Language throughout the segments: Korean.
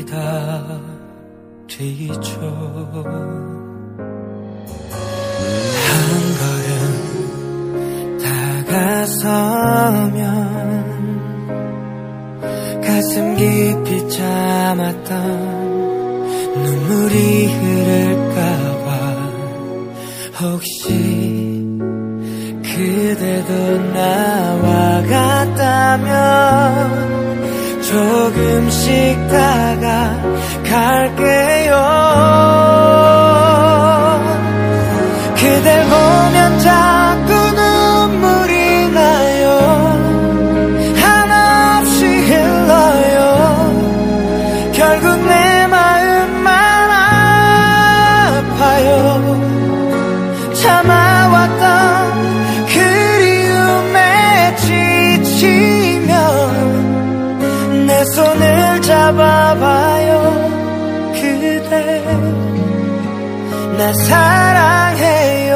기다리죠 한 걸음 다가서면 가슴 깊이 참았던 눈물이 흐를까봐 혹시 그대도 나와 같다면 조금씩 다가갈게 날 사랑해요.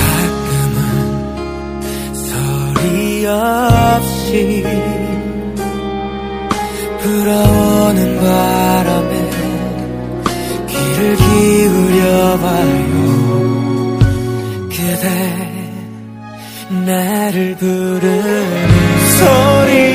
가끔은 소리 없이 불어오는 바람에 귀를 기울여봐요. 그대 나를 부르는 소리